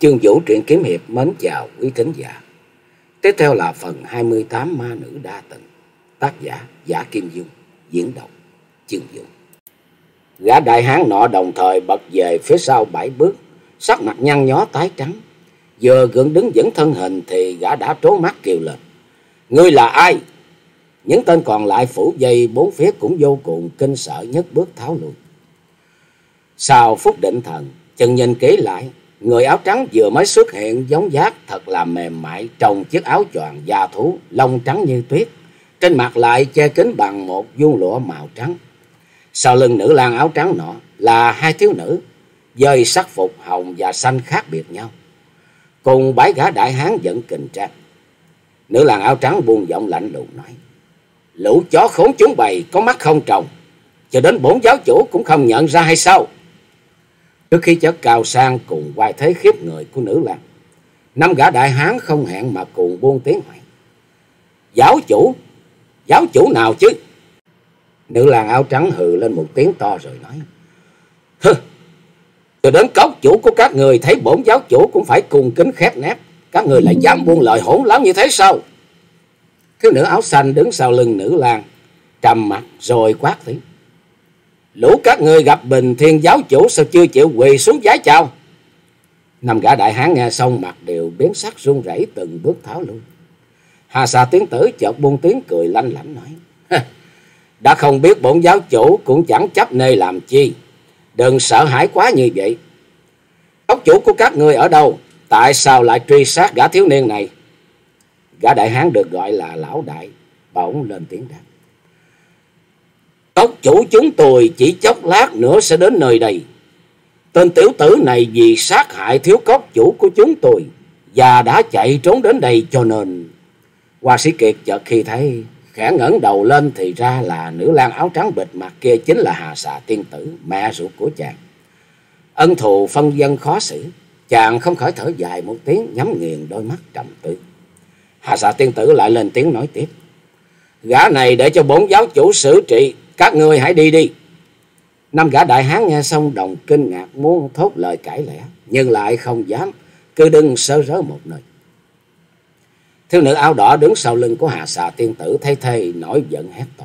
Chương Vũ truyện kiếm hiệp mến chào quý thính giả. Tiếp theo là phần 28 ma nữ đa tình. Tác giả Giả Kim Dung, diễn đọc Chương Vũ. Gã đại hán nọ đồng thời bật về phía sau bảy bước, sắc mặt nhăn nhó tái trắng. Vừa gượng đứng dẫn thân hình thì gã đã trố mắt kêu lên. Ngươi là ai? Những tên còn lại phủ dây bốn phía cũng vô cùng kinh sợ nhất bước tháo lui. Sau phút định thần, chừng nhìn kỹ lại, Người áo trắng vừa mới xuất hiện giống giác thật là mềm mại trong chiếc áo choàng da thú, lông trắng như tuyết. Trên mặt lại che kín bằng một vuông lụa màu trắng. Sau lưng nữ lang áo trắng nọ là hai thiếu nữ, dơi sắc phục hồng và xanh khác biệt nhau. Cùng bái gã đại hán dẫn kình trang. Nữ lang áo trắng buông giọng lạnh lùng nói. Lũ chó khốn chúng bày có mắt không trồng. Cho đến bốn giáo chủ cũng không nhận ra hay sao? Trước khi chất cao sang cùng quay thế khiếp người của nữ lang. Năm gã đại hán không hẹn mà cùng buông tiếng hỏi. Giáo chủ? Giáo chủ nào chứ? Nữ lang áo trắng hừ lên một tiếng to rồi nói. Hừ, tôi đến cốc chủ của các người thấy bổn giáo chủ cũng phải cùng kính khép nép. Các người lại dám buông lời hỗn láo như thế sao? Thiếu nữ áo xanh đứng sau lưng nữ lang, trầm mặt rồi quát tiếng. Lũ các ngươi gặp bình thiên giáo chủ sao chưa chịu quỳ xuống giá chào. Năm gã đại hán nghe xong, mặt đều biến sắc, run rẩy từng bước tháo lui. Hà xà tiến tử chợt buông tiếng cười lanh lảnh nói. Đã không biết bổn giáo chủ cũng chẳng chấp nê làm chi. Đừng sợ hãi quá như vậy. ốc chủ của các ngươi ở đâu? Tại sao lại truy sát gã thiếu niên này? Gã đại hán được gọi là lão đại. Bỗng lên tiếng đáp. Cốc chủ chúng tôi chỉ chốc lát nữa sẽ đến nơi đây. Tên tiểu tử này vì sát hại thiếu cốc chủ của chúng tôi và đã chạy trốn đến đây cho nên... Hoa sĩ Kiệt chợt khi thấy khẽ ngẩng đầu lên thì ra là nữ lang áo trắng bịt mặt kia chính là Hà Xà Tiên Tử, mẹ ruột của chàng. Ân thù phân dân khó xử, chàng không khỏi thở dài một tiếng nhắm nghiền đôi mắt trầm tư. Hà Xà Tiên Tử lại lên tiếng nói tiếp. Gã này để cho bốn giáo chủ xử trị các ngươi hãy đi đi. Năm gã đại hán nghe xong đồng kinh ngạc, muốn thốt lời cãi lẽ. Nhưng lại không dám. Cứ đừng sơ rớ một nơi. Thiếu nữ áo đỏ đứng sau lưng của Hà xà tiên tử, thay thay nổi giận hét to.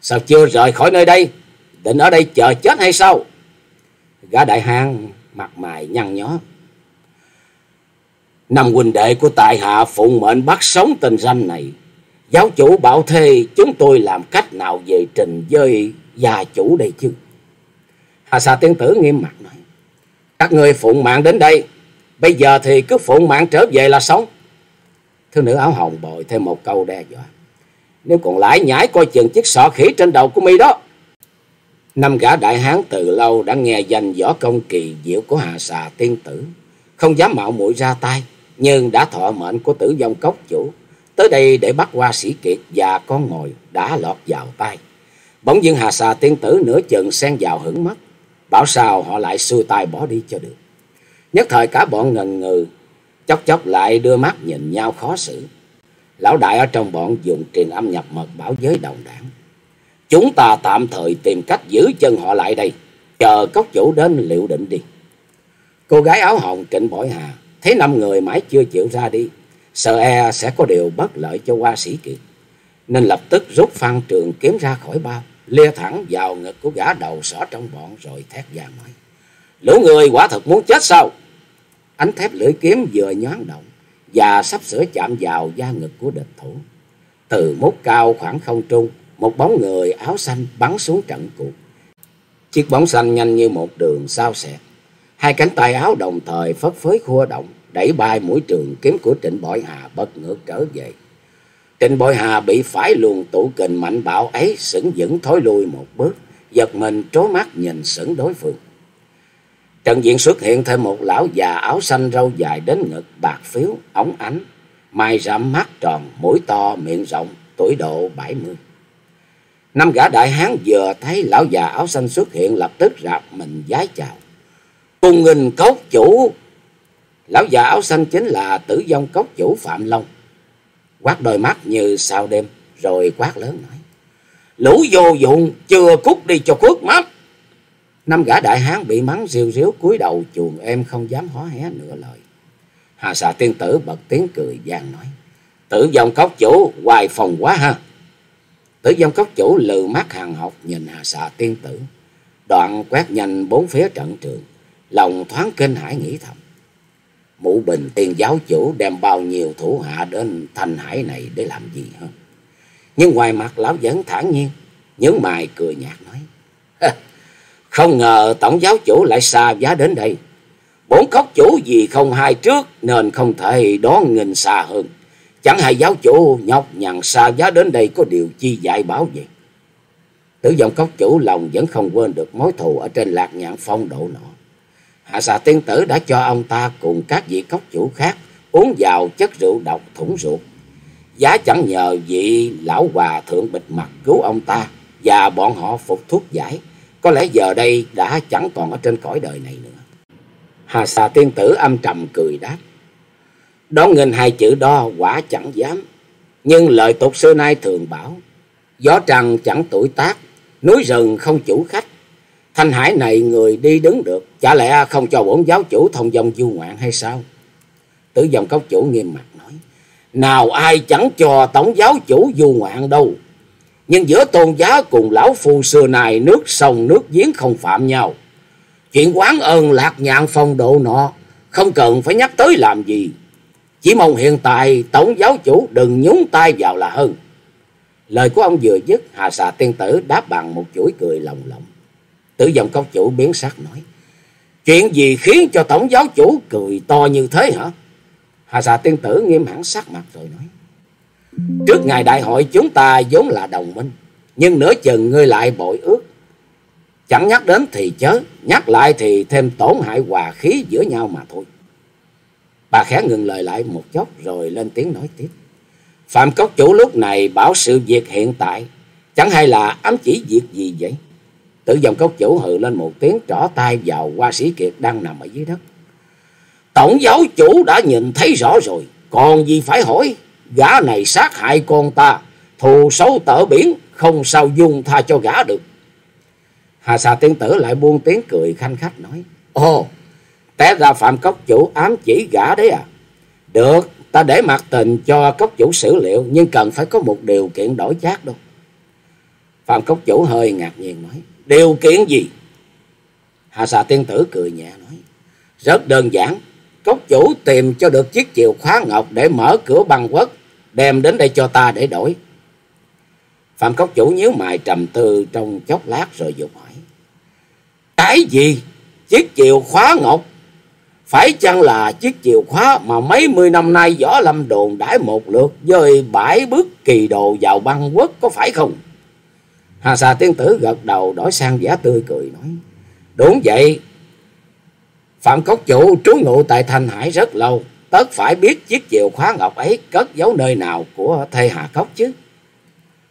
Sao chưa rời khỏi nơi đây? Định ở đây chờ chết hay sao? Gã đại hán mặt mày nhăn nhó. Năm huynh đệ của tại hạ phụng mệnh bắt sống tình danh này. Giáo chủ bảo thê, chúng tôi làm cách nào về trình với gia chủ đây chứ? Hà xà tiên tử nghiêm mặt nói. Các người phụng mạng đến đây. Bây giờ thì cứ phụng mạng trở về là sống. Thiếu nữ áo hồng bội thêm một câu đe dọa. Nếu còn lãi nhãi coi chừng chiếc sọ khỉ trên đầu của mi đó. Năm gã đại hán từ lâu đã nghe danh võ công kỳ diệu của Hà xà tiên tử. Không dám mạo muội ra tay. Nhưng đã thọ mệnh của tử vong cốc chủ tới đây để bắt qua sĩ kiệt và con ngồi đã lọt vào tay. Bỗng dưng Hà Xà tiên tử nửa chừng xen vào hửng mắt Bảo sao họ lại xuôi tay bỏ đi cho được. Nhất thời cả bọn ngần ngừ, chốc chốc lại đưa mắt nhìn nhau khó xử. Lão đại ở trong bọn dùng truyền âm nhập mật bảo giới đồng đảng. Chúng ta tạm thời tìm cách giữ chân họ lại đây, chờ cốc chủ đến liệu định đi. Cô gái áo hồng trịnh bội hà, thấy năm người mãi chưa chịu ra đi, sợ e sẽ có điều bất lợi cho hoa sĩ kiệt. Nên lập tức rút phan trường kiếm ra khỏi bao, lia thẳng vào ngực của gã đầu sỏ trong bọn rồi thét vàng nói. Lũ người quả thật muốn chết sao? Ánh thép lưỡi kiếm vừa nhoáng động và sắp sửa chạm vào da ngực của địch thủ. Từ mốt cao khoảng không trung, một bóng người áo xanh bắn xuống trận cuộc. Chiếc bóng xanh nhanh như một đường sao xẹt. Hai cánh tay áo đồng thời phất phới khua động, đẩy bay mũi trường kiếm của Trịnh Bội Hà bật ngược trở về. Trịnh Bội Hà bị phải luồng tụ kình mạnh bạo ấy sững dững thối lui một bước, giật mình trố mắt nhìn sững đối phương. Trận diện xuất hiện thêm một lão già áo xanh râu dài đến ngực bạc phiếu, ống ánh, mai rậm mắt tròn, mũi to, miệng rộng, tuổi độ bảy mươi. Năm gã đại hán vừa thấy lão già áo xanh xuất hiện lập tức rạp mình giái chào. Cùng nghìn cốc chủ Lão già áo xanh chính là tử vong cốc chủ Phạm Long. Quát đôi mắt như sao đêm, rồi quát lớn nói. Lũ vô dụng, chưa cút đi cho cướp mắt. Năm gã đại hán bị mắng riêu riếu cúi đầu chuồng em không dám hó hé nửa lời. Hà xà tiên tử bật tiếng cười gian nói. Tử vong cốc chủ hoài phòng quá ha. Tử vong cốc chủ lừ mắt hàng học nhìn hà xà tiên tử. Đoạn quét nhanh bốn phía trận trường. Lòng thoáng kinh hải nghĩ thầm. Mụ bình, tiền giáo chủ, đem bao nhiêu thủ hạ đến thanh hải này để làm gì hả? Nhưng ngoài mặt lão vẫn thản nhiên. Nhớ mày cười nhạt nói. Không ngờ tổng giáo chủ lại xa giá đến đây. Bốn cốc chủ gì không hai trước nên không thể đón nghìn xa hơn. Chẳng hay giáo chủ nhọc nhằn xa giá đến đây có điều chi dạy bảo gì. Tử dòng cốc chủ lòng vẫn không quên được mối thù ở trên lạc nhạn phong độ nọ. Hạ xà tiên tử đã cho ông ta cùng các vị cốc chủ khác uống vào chất rượu độc thủng ruột. Giá chẳng nhờ vị lão hòa thượng bịt mặt cứu ông ta và bọn họ phục thuốc giải. Có lẽ giờ đây đã chẳng còn ở trên cõi đời này nữa. Hà xà tiên tử âm trầm cười đáp. Đón nghìn hai chữ đó quả chẳng dám. Nhưng lời tục xưa nay thường bảo. Gió trăng chẳng tuổi tác, núi rừng không chủ khách. Thanh hải này người đi đứng được, chả lẽ không cho bổn giáo chủ thông dòng du ngoạn hay sao? Tử dòng cốc chủ nghiêm mặt nói. Nào ai chẳng cho tổng giáo chủ du ngoạn đâu. Nhưng giữa tôn giá cùng lão phu xưa này nước sông nước giếng không phạm nhau. Chuyện quán ơn lạc nhạn phong độ nọ, không cần phải nhắc tới làm gì. Chỉ mong hiện tại tổng giáo chủ đừng nhúng tay vào là hơn. Lời của ông vừa dứt, Hà xà tiên tử đáp bằng một chuỗi cười lồng lộng. Tử dòng công chủ biến sắc nói. Chuyện gì khiến cho tổng giáo chủ cười to như thế hả? Hà xà tiên tử nghiêm hẳn sắc mặt rồi nói. Trước ngày đại hội chúng ta vốn là đồng minh. Nhưng nửa chừng ngươi lại bội ước. Chẳng nhắc đến thì chớ. Nhắc lại thì thêm tổn hại hòa khí giữa nhau mà thôi. Bà khẽ ngừng lời lại một chốc rồi lên tiếng nói tiếp. Phạm Cốc Chủ lúc này bảo sự việc hiện tại. Chẳng hay là ám chỉ việc gì vậy? Tử dòng Cốc Chủ hừ lên một tiếng trỏ tay vào hoa sĩ kiệt đang nằm ở dưới đất. Tổng giáo chủ đã nhìn thấy rõ rồi. Còn gì phải hỏi? Gã này sát hại con ta. Thù xấu tở biển. Không sao dung tha cho gã được. Hà xà tiên tử lại buông tiếng cười khanh khách nói. Ồ! Té ra Phạm Cốc Chủ ám chỉ gã đấy à? Được, ta để mặt tình cho Cốc Chủ xử liệu, nhưng cần phải có một điều kiện đổi chác đâu. Phạm Cốc Chủ hơi ngạc nhiên nói, điều kiện gì? Hà xà tiên tử cười nhẹ nói, rất đơn giản, Cốc Chủ tìm cho được chiếc chìa khóa ngọc để mở cửa băng quốc, đem đến đây cho ta để đổi. Phạm Cốc Chủ nhíu mày trầm tư trong chốc lát rồi dục hỏi. Cái gì? Chiếc chìa khóa ngọc phải chăng là chiếc chìa khóa mà mấy mươi năm nay võ lâm đồn đãi một lượt với bãi bước kỳ đồ vào băng quốc có phải không? Hà xà tiên tử gật đầu đổi sang giả tươi cười nói. Đúng vậy. Phạm Cốc Chủ trú ngụ tại Thanh Hải rất lâu. Tất phải biết chiếc chìa khóa ngọc ấy cất giấu nơi nào của thê Hà Cốc chứ.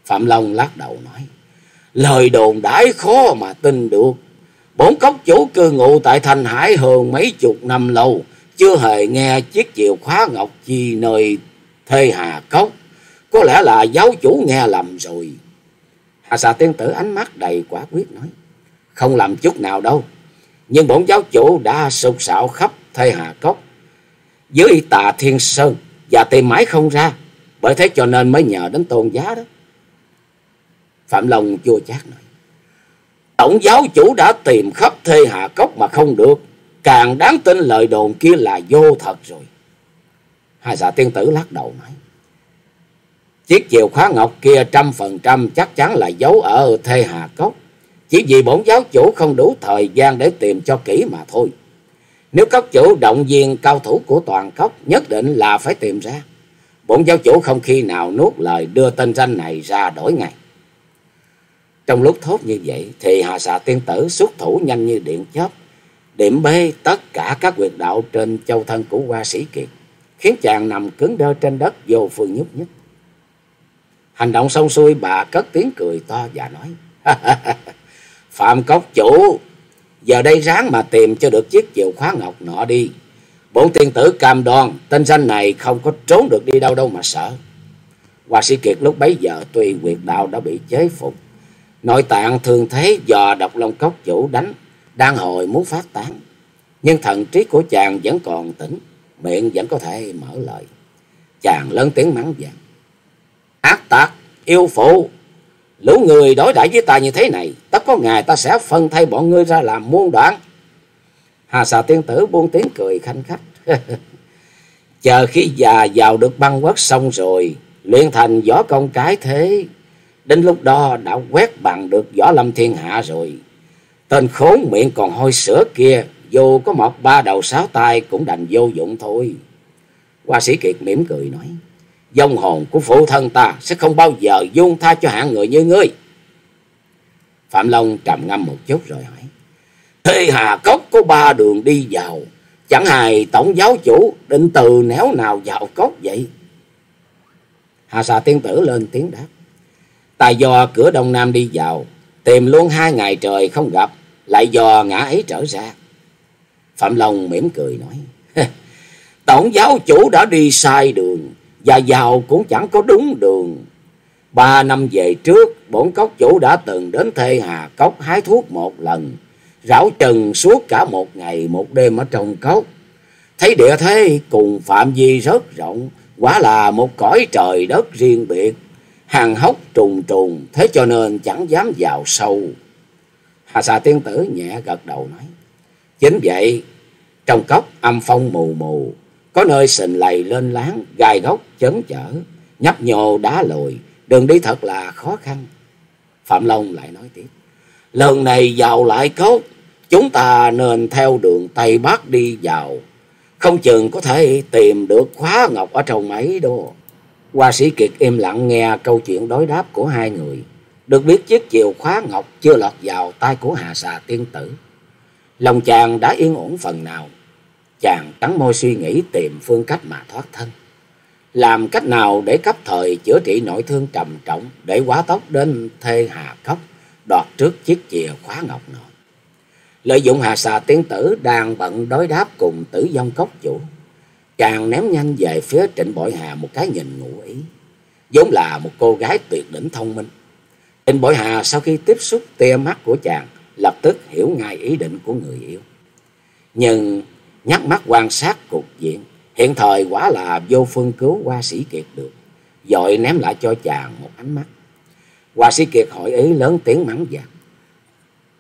Phạm Long lắc đầu nói. Lời đồn đãi khó mà tin được. Bốn cốc chủ cư ngụ tại Thành Hải hơn mấy chục năm lâu, chưa hề nghe chiếc chìa khóa ngọc chi nơi thê Hà Cốc. Có lẽ là giáo chủ nghe lầm rồi. Hà xà tiên tử ánh mắt đầy quả quyết nói. Không làm chút nào đâu. Nhưng bổn giáo chủ đã sục sạo khắp thê Hà Cốc. Dưới tà thiên sơn, và tìm mãi không ra. Bởi thế cho nên mới nhờ đến tôn giá đó. Phạm Long chua chát nói. Tổng giáo chủ đã tìm khắp thê hạ cốc mà không được. Càng đáng tin lời đồn kia là vô thật rồi. Hai giả tiên tử lắc đầu nói. Chiếc chìa khóa ngọc kia trăm phần trăm chắc chắn là giấu ở thê Hà cốc. Chỉ vì bổn giáo chủ không đủ thời gian để tìm cho kỹ mà thôi. Nếu Cốc chủ động viên cao thủ của toàn cốc nhất định là phải tìm ra. Bổn giáo chủ không khi nào nuốt lời đưa tên danh này ra đổi ngày. Trong lúc thốt như vậy thì Hà xà tiên tử xuất thủ nhanh như điện chớp, điểm bê tất cả các quyệt đạo trên châu thân của hoa sĩ kiệt, khiến chàng nằm cứng đơ trên đất vô phương nhúc nhích. Hành động xong xuôi bà cất tiếng cười to và nói, Phạm Cốc Chủ, giờ đây ráng mà tìm cho được chiếc chìa khóa ngọc nọ đi. Bổn tiên tử cam đoan, tên danh này không có trốn được đi đâu đâu mà sợ. Hoa sĩ kiệt lúc bấy giờ tuy quyệt đạo đã bị chế phục, Nội tạng thường thế do độc long cốc chủ đánh, đang hồi muốn phát tán. Nhưng thần trí của chàng vẫn còn tỉnh, miệng vẫn có thể mở lời. Chàng lớn tiếng mắng vàng. Ác tạc, yêu phụ, lũ người đối đãi với ta như thế này, tất có ngày ta sẽ phân thay bọn ngươi ra làm muôn đoạn. Hà xà tiên tử buông tiếng cười khanh khách. Chờ khi già vào được băng quốc xong rồi, luyện thành võ công cái thế, đến lúc đó đã quét bằng được võ lâm thiên hạ rồi. Tên khốn miệng còn hôi sữa kia, dù có một ba đầu sáu tay cũng đành vô dụng thôi. Hoa sĩ Kiệt mỉm cười nói, dông hồn của phụ thân ta sẽ không bao giờ dung tha cho hạng người như ngươi. Phạm Long trầm ngâm một chút rồi hỏi, Thế Hà Cốc có ba đường đi vào, chẳng hài tổng giáo chủ định từ néo nào vào cốc vậy? Hà xà tiên tử lên tiếng đáp, Tại do cửa đông nam đi vào, tìm luôn hai ngày trời không gặp, lại do ngã ấy trở ra. Phạm Long mỉm cười nói, Tổng giáo chủ đã đi sai đường, và giàu cũng chẳng có đúng đường. Ba năm về trước, bổn cốc chủ đã từng đến thê hà cốc hái thuốc một lần, rảo trần suốt cả một ngày một đêm ở trong cốc. Thấy địa thế cùng phạm vi rất rộng, quả là một cõi trời đất riêng biệt, hàng hốc trùng trùng, thế cho nên chẳng dám vào sâu. Hà xà tiên tử nhẹ gật đầu nói, chính vậy, trong cốc âm phong mù mù, có nơi sình lầy lên láng, gai góc chấn chở, nhấp nhô đá lồi, đường đi thật là khó khăn. Phạm Long lại nói tiếp, lần này vào lại cốt, chúng ta nên theo đường Tây Bắc đi vào, không chừng có thể tìm được khóa ngọc ở trong ấy đô. Hoa sĩ Kiệt im lặng nghe câu chuyện đối đáp của hai người, được biết chiếc chìa khóa ngọc chưa lọt vào tay của Hà Xà tiên tử. Lòng chàng đã yên ổn phần nào, chàng cắn môi suy nghĩ tìm phương cách mà thoát thân. Làm cách nào để cấp thời chữa trị nội thương trầm trọng để quá tốc đến thê hà cốc đoạt trước chiếc chìa khóa ngọc nọ. Lợi dụng hà xà tiên tử đang bận đối đáp cùng tử vong cốc chủ. Chàng ném nhanh về phía trịnh bội hà một cái nhìn ngụ ý. vốn là một cô gái tuyệt đỉnh thông minh. Trịnh bội hà sau khi tiếp xúc tia mắt của chàng, lập tức hiểu ngay ý định của người yêu. Nhưng nhắc mắt quan sát cục diện, hiện thời quả là vô phương cứu hoa sĩ kiệt được, dội ném lại cho chàng một ánh mắt. Hoa sĩ kiệt hỏi ý lớn tiếng mắng vàng.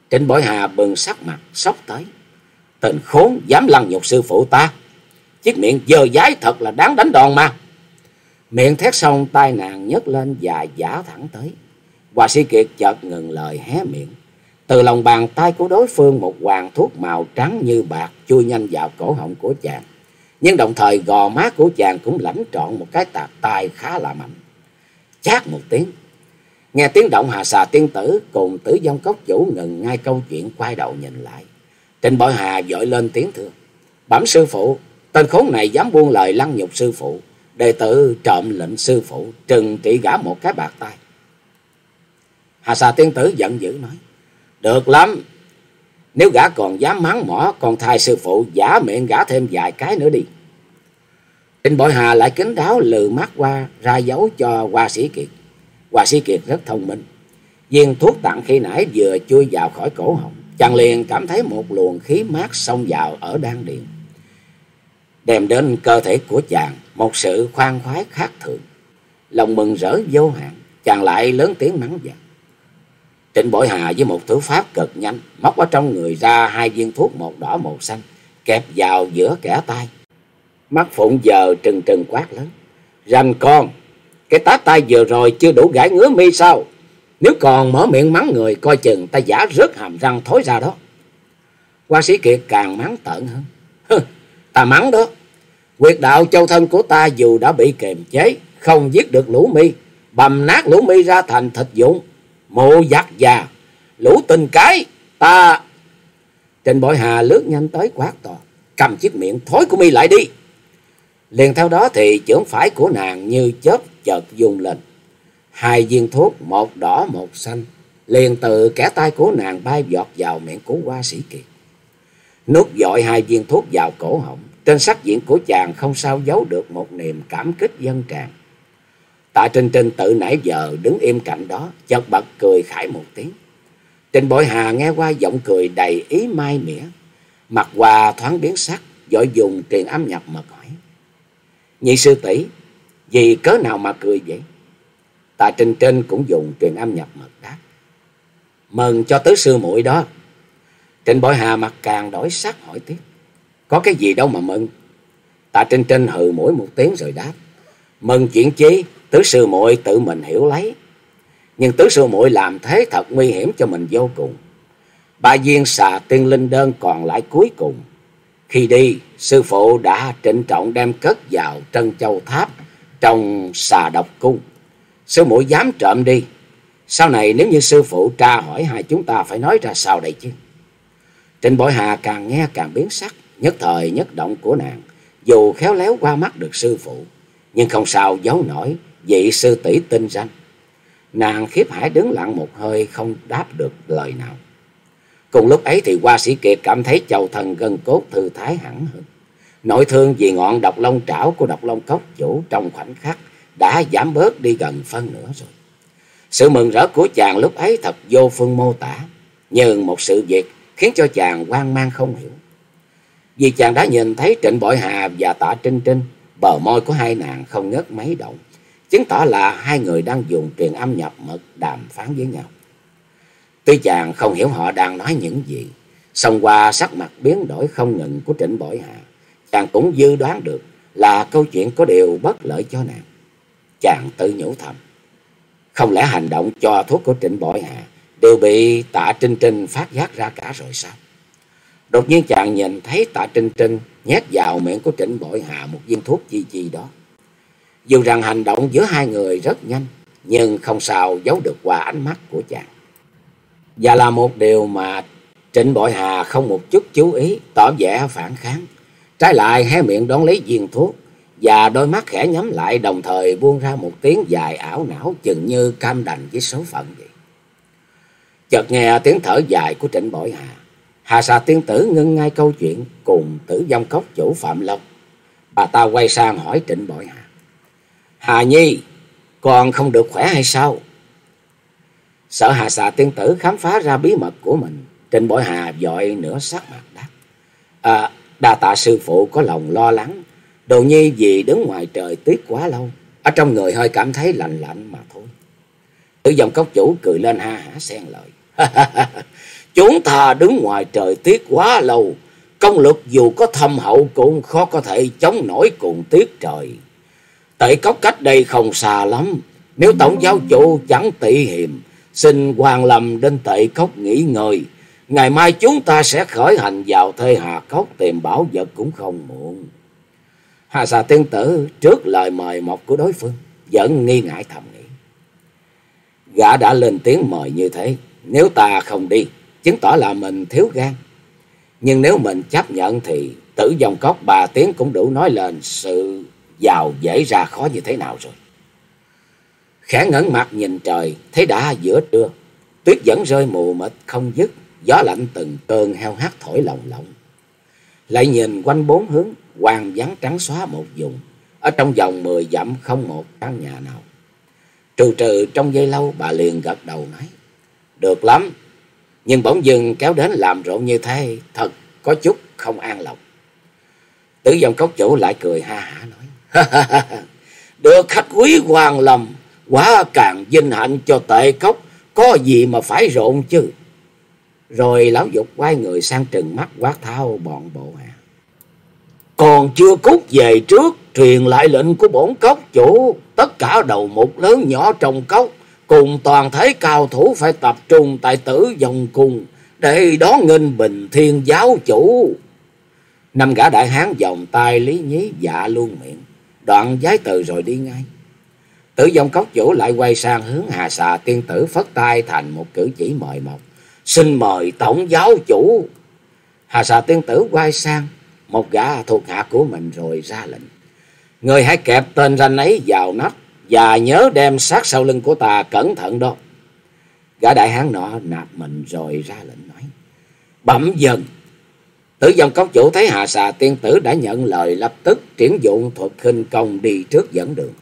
Trịnh Bội Hà bừng sắc mặt, sốc tới. Tên khốn dám lăng nhục sư phụ ta. Chiếc miệng dơ dái thật là đáng đánh đòn mà. Miệng thét xong tay nàng nhấc lên và giả thẳng tới. Hoa sĩ kiệt chợt ngừng lời hé miệng. Từ lòng bàn tay của đối phương một hoàng thuốc màu trắng như bạc chui nhanh vào cổ họng của chàng. Nhưng đồng thời gò má của chàng cũng lãnh trọn một cái tạt tai khá là mạnh. Chát một tiếng. Nghe tiếng động hà xà tiên tử cùng tử vong cốc chủ ngừng ngay câu chuyện quay đầu nhìn lại. Trình bội hà dội lên tiếng thưa. Bẩm sư phụ, tên khốn này dám buông lời lăng nhục sư phụ. Đệ tử trộm lệnh sư phụ trừng trị gã một cái bạc tay. Hà xà tiên tử giận dữ nói. Được lắm. Nếu gã còn dám mắng mỏ, còn thay sư phụ giả miệng gã thêm vài cái nữa đi. Trịnh Bội Hà lại kính đáo lừ mắt qua, ra dấu cho Hoa Sĩ Kiệt. Hoa Sĩ Kiệt rất thông minh. Viên thuốc tặng khi nãy vừa chui vào khỏi cổ họng. Chàng liền cảm thấy một luồng khí mát xông vào ở đan điện. Đem đến cơ thể của chàng một sự khoan khoái khác thường. Lòng mừng rỡ vô hạn, chàng lại lớn tiếng mắng vàng. Trịnh Bội Hà với một thứ pháp cực nhanh, móc ở trong người ra hai viên thuốc một đỏ một xanh, kẹp vào giữa kẻ tay. Mắt phụng giờ trừng trừng quát lớn. Rành con, cái tá tay vừa rồi chưa đủ gãi ngứa mi sao? Nếu còn mở miệng mắng người, coi chừng ta giả rớt hàm răng thối ra đó. Hoa sĩ Kiệt càng mắng tợn hơn. Hừ, ta mắng đó. Quyệt đạo châu thân của ta dù đã bị kềm chế, không giết được lũ mi, bầm nát lũ mi ra thành thịt dụng Mộ giặc già, lũ tình cái, ta... Trình bội hà lướt nhanh tới quát to, cầm chiếc miệng thối của mi lại đi. Liền theo đó thì chưởng phải của nàng như chớp chợt dùng lên. Hai viên thuốc, một đỏ một xanh, liền từ kẻ tay của nàng bay giọt vào miệng của hoa sĩ kiệt. Nuốt dội hai viên thuốc vào cổ họng, trên sắc diện của chàng không sao giấu được một niềm cảm kích dân tràn. Tạ Trinh Trinh tự nãy giờ đứng im cạnh đó, chợt bật cười khải một tiếng. Trình Bội Hà nghe qua giọng cười đầy ý mai mỉa. Mặt qua thoáng biến sắc, dội dùng truyền âm nhập mật hỏi. Nhị sư tỷ vì cớ nào mà cười vậy? Tạ Trinh Trinh cũng dùng truyền âm nhập mật đáp. Mừng cho tứ sư muội đó. Trịnh Bội Hà mặt càng đổi sắc hỏi tiếp. Có cái gì đâu mà mừng. Tạ Trinh Trinh hừ mũi một tiếng rồi đáp. Mừng chuyện chi, tứ sư muội tự mình hiểu lấy. Nhưng tứ sư muội làm thế thật nguy hiểm cho mình vô cùng. Ba viên xà tiên linh đơn còn lại cuối cùng. Khi đi, sư phụ đã trịnh trọng đem cất vào trân châu tháp trong xà độc cung. Sư muội dám trộm đi. Sau này nếu như sư phụ tra hỏi hai chúng ta phải nói ra sao đây chứ? Trịnh Bội Hà càng nghe càng biến sắc, nhất thời nhất động của nàng. Dù khéo léo qua mắt được sư phụ, nhưng không sao giấu nổi vị sư tỷ tinh danh. Nàng khiếp hải đứng lặng một hơi không đáp được lời nào. Cùng lúc ấy thì hoa sĩ kiệt cảm thấy chầu thần gân cốt thư thái hẳn hơn. Nội thương vì ngọn độc long trảo của độc long cốc chủ trong khoảnh khắc đã giảm bớt đi gần phân nửa rồi. Sự mừng rỡ của chàng lúc ấy thật vô phương mô tả, nhưng một sự việc khiến cho chàng hoang mang không hiểu. Vì chàng đã nhìn thấy Trịnh Bội Hà và Tạ Trinh Trinh, bờ môi của hai nàng không ngớt mấy động, chứng tỏ là hai người đang dùng truyền âm nhập mật đàm phán với nhau. Tuy chàng không hiểu họ đang nói những gì, song qua sắc mặt biến đổi không ngừng của Trịnh Bội Hạ, chàng cũng dư đoán được là câu chuyện có điều bất lợi cho nàng. Chàng tự nhủ thầm, không lẽ hành động cho thuốc của Trịnh Bội Hạ đều bị tạ Trinh Trinh phát giác ra cả rồi sao? Đột nhiên chàng nhìn thấy tạ Trinh Trinh nhét vào miệng của Trịnh Bội Hạ một viên thuốc chi chi đó. Dù rằng hành động giữa hai người rất nhanh, nhưng không sao giấu được qua ánh mắt của chàng. Và là một điều mà Trịnh Bội Hà không một chút chú ý, tỏ vẻ phản kháng. Trái lại hé miệng đón lấy viên thuốc, và đôi mắt khẽ nhắm lại đồng thời buông ra một tiếng dài ảo não chừng như cam đành với số phận vậy. Chợt nghe tiếng thở dài của Trịnh Bội Hà. Hà sa tiên tử ngưng ngay câu chuyện cùng tử vong cốc chủ Phạm Lộc. Bà ta quay sang hỏi Trịnh Bội Hà. Hà Nhi, còn không được khỏe hay sao? Sợ Hà xà tiên tử khám phá ra bí mật của mình. Trình Bội Hà dội nửa sắc mặt đáp. À, đa tạ sư phụ có lòng lo lắng. Đồ nhi vì đứng ngoài trời tuyết quá lâu. Ở trong người hơi cảm thấy lạnh lạnh mà thôi. Tử dòng cốc chủ cười lên ha hả xen lời. Chúng ta đứng ngoài trời tuyết quá lâu. Công lực dù có thâm hậu cũng khó có thể chống nổi cùng tuyết trời. Tệ cốc cách đây không xa lắm. Nếu tổng giáo chủ chẳng tị hiềm, xin hoàng lầm đến tệ cốc nghỉ ngơi. Ngày mai chúng ta sẽ khởi hành vào thê hà cốc tìm bảo vật cũng không muộn. Hà xà tiên tử trước lời mời một của đối phương, vẫn nghi ngại thầm nghĩ. Gã đã lên tiếng mời như thế, nếu ta không đi, chứng tỏ là mình thiếu gan. Nhưng nếu mình chấp nhận thì tử dòng cốc ba tiếng cũng đủ nói lên sự giàu dễ ra khó như thế nào rồi. Khẽ ngẩn mặt nhìn trời, thấy đã giữa trưa. Tuyết vẫn rơi mù mịt không dứt, gió lạnh từng cơn heo hắt thổi lồng lộng. Lại nhìn quanh bốn hướng, hoàng vắng trắng xóa một vùng. Ở trong vòng mười dặm không một căn nhà nào. Trừ trừ trong giây lâu bà liền gật đầu nói. Được lắm. Nhưng bỗng dưng kéo đến làm rộn như thế. Thật có chút không an lòng. Tử dòng cốc chủ lại cười ha hả nói. Được khách quý hoàng lầm. Quá càng vinh hạnh cho tệ cốc. Có gì mà phải rộn chứ. Rồi lão dục quay người sang trừng mắt quát tháo bọn bộ hạ. Còn chưa cút về trước, truyền lại lệnh của bổn cốc chủ, tất cả đầu mục lớn nhỏ trong cốc, cùng toàn thể cao thủ phải tập trung tại tử dòng cung, để đón nghênh bình thiên giáo chủ. Năm gã đại hán vòng tay lý nhí dạ luôn miệng, đoạn giái từ rồi đi ngay. Tử dòng cốc chủ lại quay sang hướng hà xà tiên tử phất tay thành một cử chỉ mời mọc. Xin mời tổng giáo chủ. Hà xà tiên tử quay sang một gã thuộc hạ của mình rồi ra lệnh. Người hãy kẹp tên ranh ấy vào nách và nhớ đem sát sau lưng của ta cẩn thận đó. Gã đại hán nọ nạp mình rồi ra lệnh nói. Bẩm dần. Tử dòng cốc chủ thấy hạ xà tiên tử đã nhận lời lập tức triển dụng thuật khinh công đi trước dẫn đường.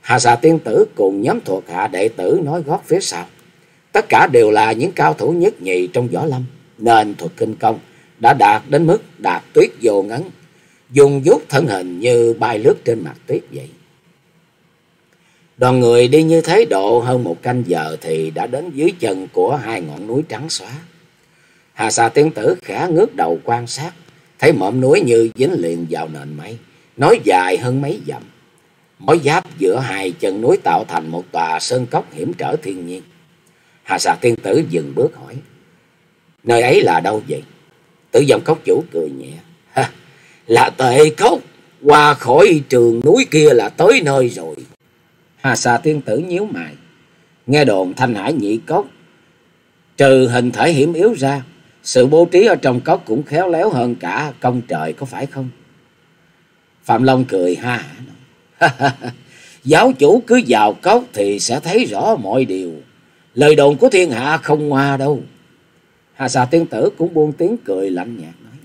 Hạ xà tiên tử cùng nhóm thuộc hạ đệ tử nói gót phía sau. Tất cả đều là những cao thủ nhất nhì trong võ lâm, nên thuật kinh công đã đạt đến mức đạt tuyết vô ngấn. dùng vuốt thân hình như bay lướt trên mặt tuyết vậy. Đoàn người đi như thế độ hơn một canh giờ thì đã đến dưới chân của hai ngọn núi trắng xóa. Hà xà tiên tử khẽ ngước đầu quan sát, thấy mỏm núi như dính liền vào nền mây, nói dài hơn mấy dặm. Mối giáp giữa hai chân núi tạo thành một tòa sơn cốc hiểm trở thiên nhiên. Hà xà tiên tử dừng bước hỏi, nơi ấy là đâu vậy? Tử dòng cốc chủ cười nhẹ, ha, là tệ cốc, qua khỏi trường núi kia là tới nơi rồi. Hà xà tiên tử nhíu mày, nghe đồn thanh hải nhị cốc, trừ hình thể hiểm yếu ra, sự bố trí ở trong cốc cũng khéo léo hơn cả công trời, có phải không? Phạm Long cười ha hả Giáo chủ cứ vào cốc thì sẽ thấy rõ mọi điều. Lời đồn của thiên hạ không ngoa đâu. Hà xà tiên tử cũng buông tiếng cười lạnh nhạt nói.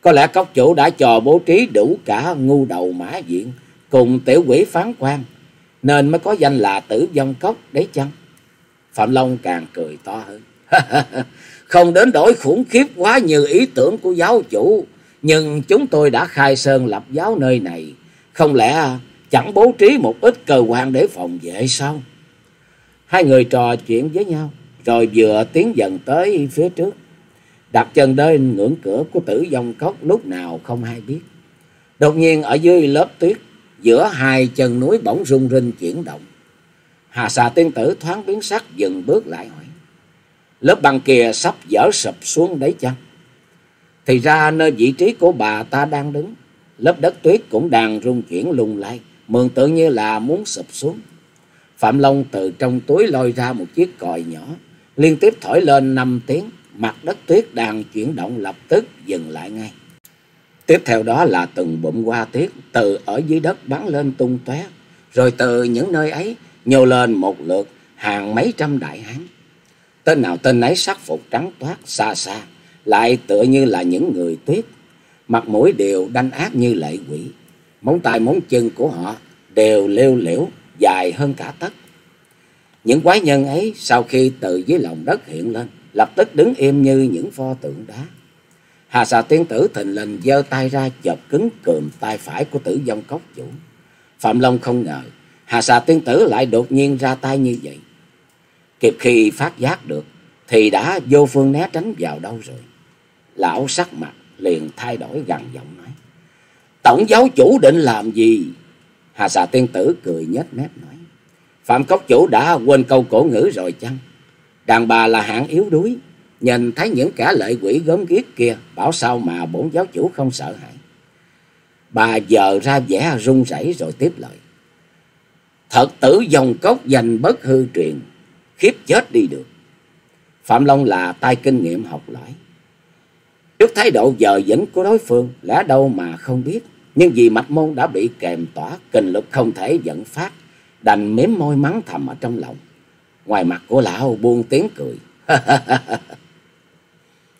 Có lẽ cốc chủ đã cho bố trí đủ cả ngu đầu mã diện cùng tiểu quỷ phán quan. Nên mới có danh là tử vong cốc đấy chăng? Phạm Long càng cười to hơn. Không đến đổi khủng khiếp quá như ý tưởng của giáo chủ. Nhưng chúng tôi đã khai sơn lập giáo nơi này. Không lẽ chẳng bố trí một ít cơ quan để phòng vệ sao? Hai người trò chuyện với nhau. Rồi vừa tiến dần tới phía trước. Đặt chân đến ngưỡng cửa của tử vong cốc lúc nào không hay biết. Đột nhiên ở dưới lớp tuyết. Giữa hai chân núi bỗng rung rinh chuyển động. Hà xà tiên tử thoáng biến sắc dừng bước lại hỏi. Lớp băng kia sắp dở sập xuống đấy chăng? Thì ra nơi vị trí của bà ta đang đứng, lớp đất tuyết cũng đang rung chuyển lung lay, mường tượng như là muốn sụp xuống. Phạm Long từ trong túi lôi ra một chiếc còi nhỏ, liên tiếp thổi lên năm tiếng, mặt đất tuyết đang chuyển động lập tức dừng lại ngay. Tiếp theo đó là từng bụm hoa tuyết từ ở dưới đất bắn lên tung tóe, rồi từ những nơi ấy nhô lên một lượt hàng mấy trăm đại hán. Tên nào tên ấy sắc phục trắng toát xa xa, lại tựa như là những người tuyết. Mặt mũi đều đanh ác như lệ quỷ. Móng tay móng chân của họ đều lêu liễu dài hơn cả tất Những quái nhân ấy sau khi từ dưới lòng đất hiện lên, lập tức đứng im như những pho tượng đá. Hà xà tiên tử thình lình giơ tay ra chộp cứng cườm tay phải của tử vong cốc chủ. Phạm Long không ngờ, Hà xà tiên tử lại đột nhiên ra tay như vậy. Kịp khi phát giác được, thì đã vô phương né tránh vào đâu rồi. Lão sắc mặt liền thay đổi gằn giọng nói. Tổng giáo chủ định làm gì? Hà xà tiên tử cười nhếch mép nói. Phạm cốc chủ đã quên câu cổ ngữ rồi chăng? Đàn bà là hạng yếu đuối. Nhìn thấy những kẻ lệ quỷ gớm ghiếc kia. Bảo sao mà bổn giáo chủ không sợ hãi. Bà giờ ra vẻ run rẩy rồi tiếp lời. Thật tử dòng cốc dành bất hư truyền chết đi được. Phạm Long là tay kinh nghiệm học lõi. Trước thái độ giờ dĩnh của đối phương, lẽ đâu mà không biết. Nhưng vì mạch môn đã bị kèm tỏa, kinh lực không thể dẫn phát, đành mếm môi mắng thầm ở trong lòng. Ngoài mặt của lão buông tiếng cười.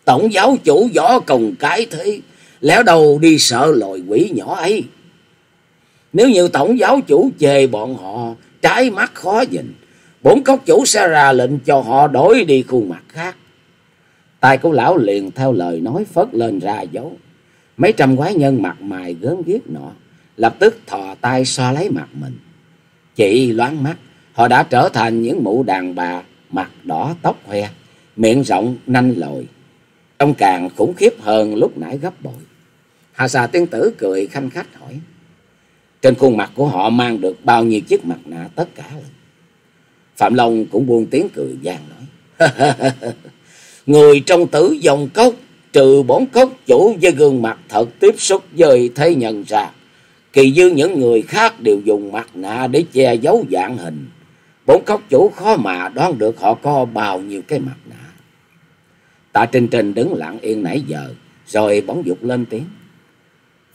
Tổng giáo chủ võ cùng cái thế, lẽ đâu đi sợ loài quỷ nhỏ ấy. Nếu như tổng giáo chủ chê bọn họ trái mắt khó nhìn, Bốn cốc chủ sẽ ra lệnh cho họ đổi đi khuôn mặt khác. Tài của lão liền theo lời nói phất lên ra dấu. Mấy trăm quái nhân mặt mày gớm ghiếc nọ, lập tức thò tay xoa lấy mặt mình. Chị loáng mắt, họ đã trở thành những mụ đàn bà mặt đỏ tóc hoe, miệng rộng nanh lồi. Trông càng khủng khiếp hơn lúc nãy gấp bội. Hà xà tiên tử cười khanh khách hỏi. Trên khuôn mặt của họ mang được bao nhiêu chiếc mặt nạ tất cả rồi. Phạm Long cũng buông tiếng cười gian nói. Người trong tử dòng cốc, trừ bốn cốc chủ với gương mặt thật tiếp xúc với thế nhân ra. Kỳ dư những người khác đều dùng mặt nạ để che giấu dạng hình. Bốn cốc chủ khó mà đoán được họ có bao nhiêu cái mặt nạ. Tạ Trinh Trinh đứng lặng yên nãy giờ, rồi bóng dục lên tiếng.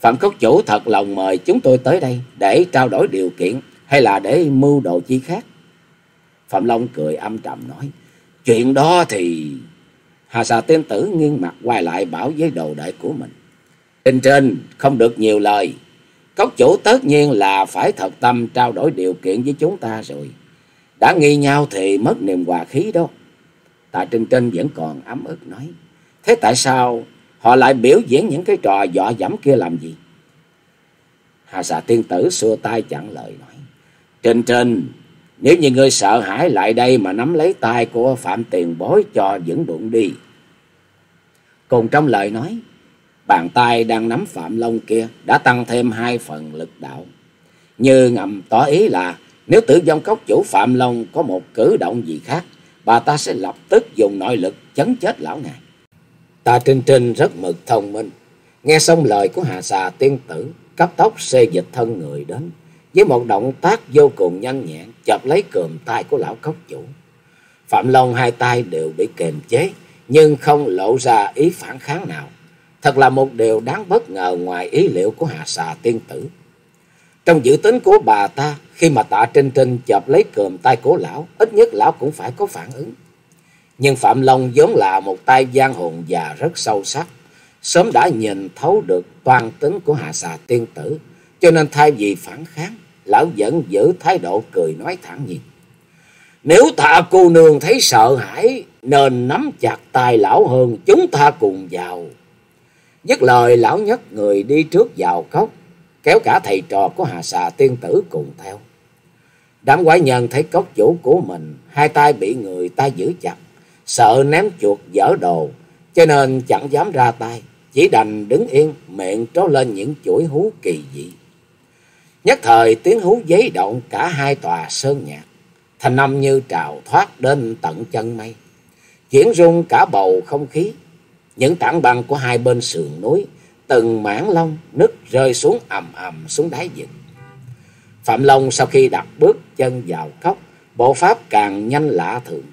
Phạm cốc chủ thật lòng mời chúng tôi tới đây để trao đổi điều kiện hay là để mưu đồ chi khác. Phạm Long cười âm trầm nói. Chuyện đó thì... Hà xà tiên tử nghiêng mặt quay lại bảo với đồ đệ của mình. Trên trên không được nhiều lời. Cốc chủ tất nhiên là phải thật tâm trao đổi điều kiện với chúng ta rồi. Đã nghi nhau thì mất niềm hòa khí đó. Tạ Trinh Trinh vẫn còn ấm ức nói. Thế tại sao họ lại biểu diễn những cái trò dọa dẫm kia làm gì? Hà xà tiên tử xua tay chặn lời nói. Trinh Trinh, nếu như ngươi sợ hãi lại đây mà nắm lấy tay của Phạm Tiền Bối cho vững đụng đi. Cùng trong lời nói, bàn tay đang nắm Phạm Long kia đã tăng thêm hai phần lực đạo. Như ngầm tỏ ý là nếu tử vong cốc chủ Phạm Long có một cử động gì khác, bà ta sẽ lập tức dùng nội lực chấn chết lão ngài. Ta Trinh Trinh rất mực thông minh. Nghe xong lời của Hà xà tiên tử, cấp tốc xê dịch thân người đến. Với một động tác vô cùng nhanh nhẹn, chộp lấy cườm tay của lão cốc chủ. Phạm Long hai tay đều bị kềm chế, nhưng không lộ ra ý phản kháng nào. Thật là một điều đáng bất ngờ ngoài ý liệu của Hà xà tiên tử. Trong dự tính của bà ta, khi mà tạ Trinh Trinh chộp lấy cườm tay của lão, ít nhất lão cũng phải có phản ứng. Nhưng Phạm Long vốn là một tay giang hồn già rất sâu sắc, sớm đã nhìn thấu được toàn tính của Hà xà tiên tử, cho nên thay vì phản kháng, lão vẫn giữ thái độ cười nói thẳng nhiên. Nếu tạ cô nương thấy sợ hãi, nên nắm chặt tay lão hơn, chúng ta cùng vào. Dứt lời lão nhất người đi trước vào cốc, kéo cả thầy trò của Hà xà tiên tử cùng theo. Đám quái nhân thấy cốc chủ của mình, hai tay bị người ta giữ chặt, sợ ném chuột dở đồ, cho nên chẳng dám ra tay, chỉ đành đứng yên, miệng tró lên những chuỗi hú kỳ dị. Nhất thời tiếng hú giấy động cả hai tòa sơn nhạc, thành âm như trào thoát đến tận chân mây, chuyển rung cả bầu không khí. Những tảng băng của hai bên sườn núi, từng mảng lông nứt rơi xuống ầm ầm xuống đáy vực. Phạm Long sau khi đặt bước chân vào cốc, bộ pháp càng nhanh lạ thường.